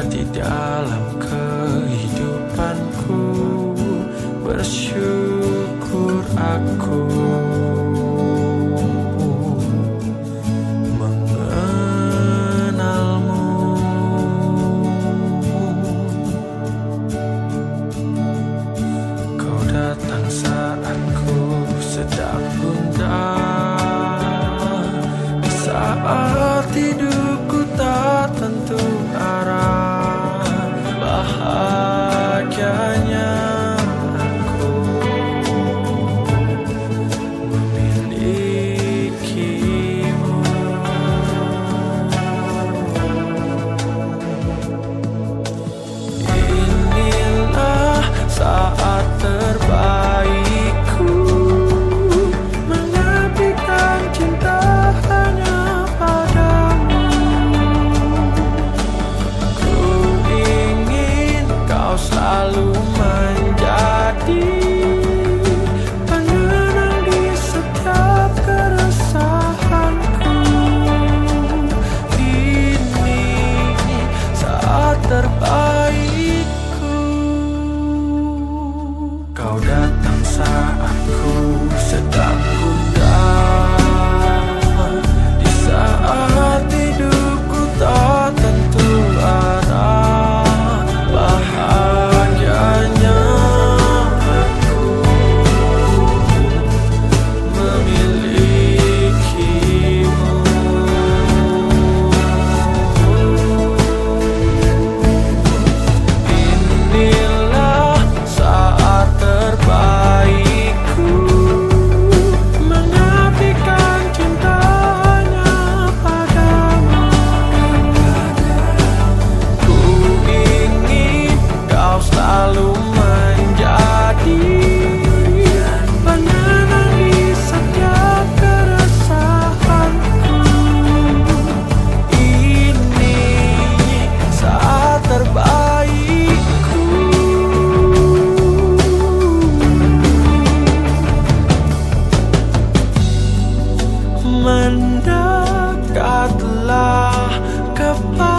terjadi dalam terbaikku. Mendekatlah kepada